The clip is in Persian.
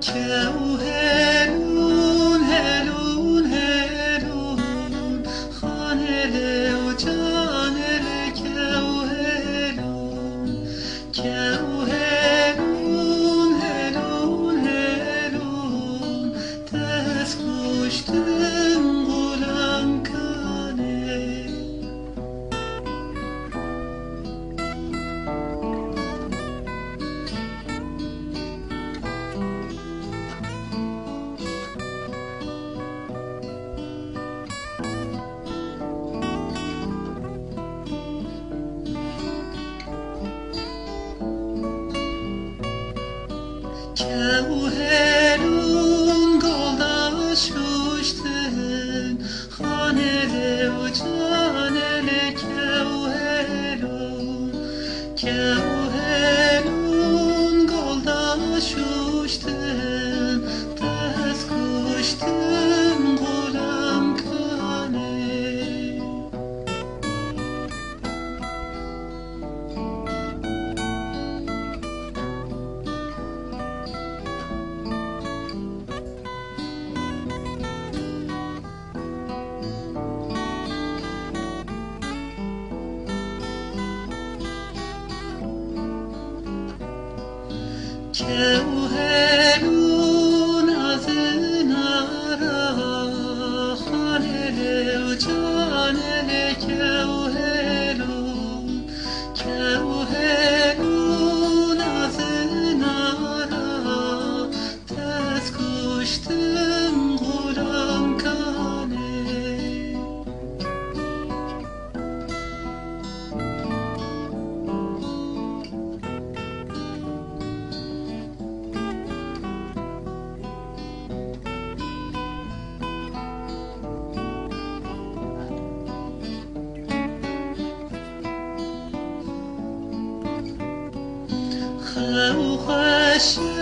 که هلون هلون هلون خانه و جانه که هلون که هلون هلون هلون دست Church. 兰花香